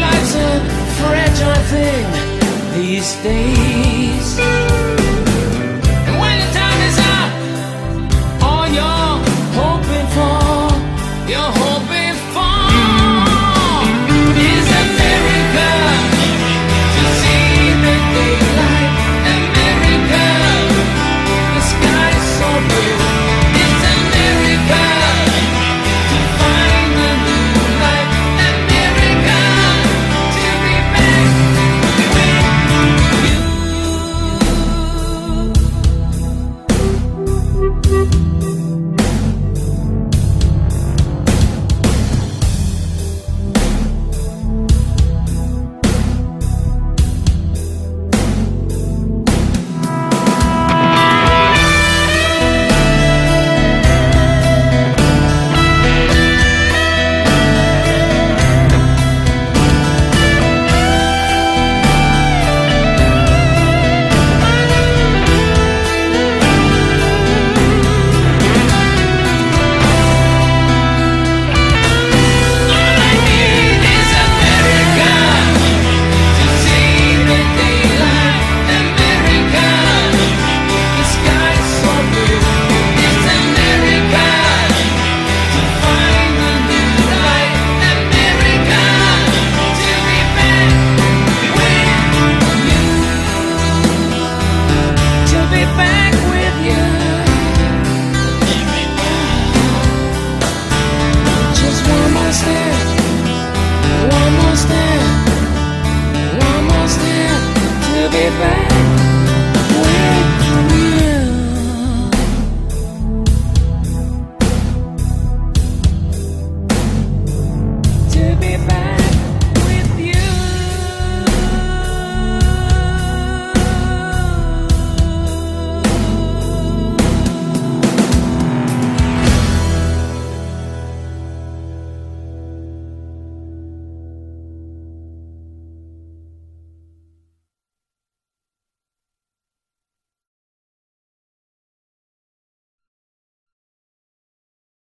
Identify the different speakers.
Speaker 1: life's a fragile thing these days. One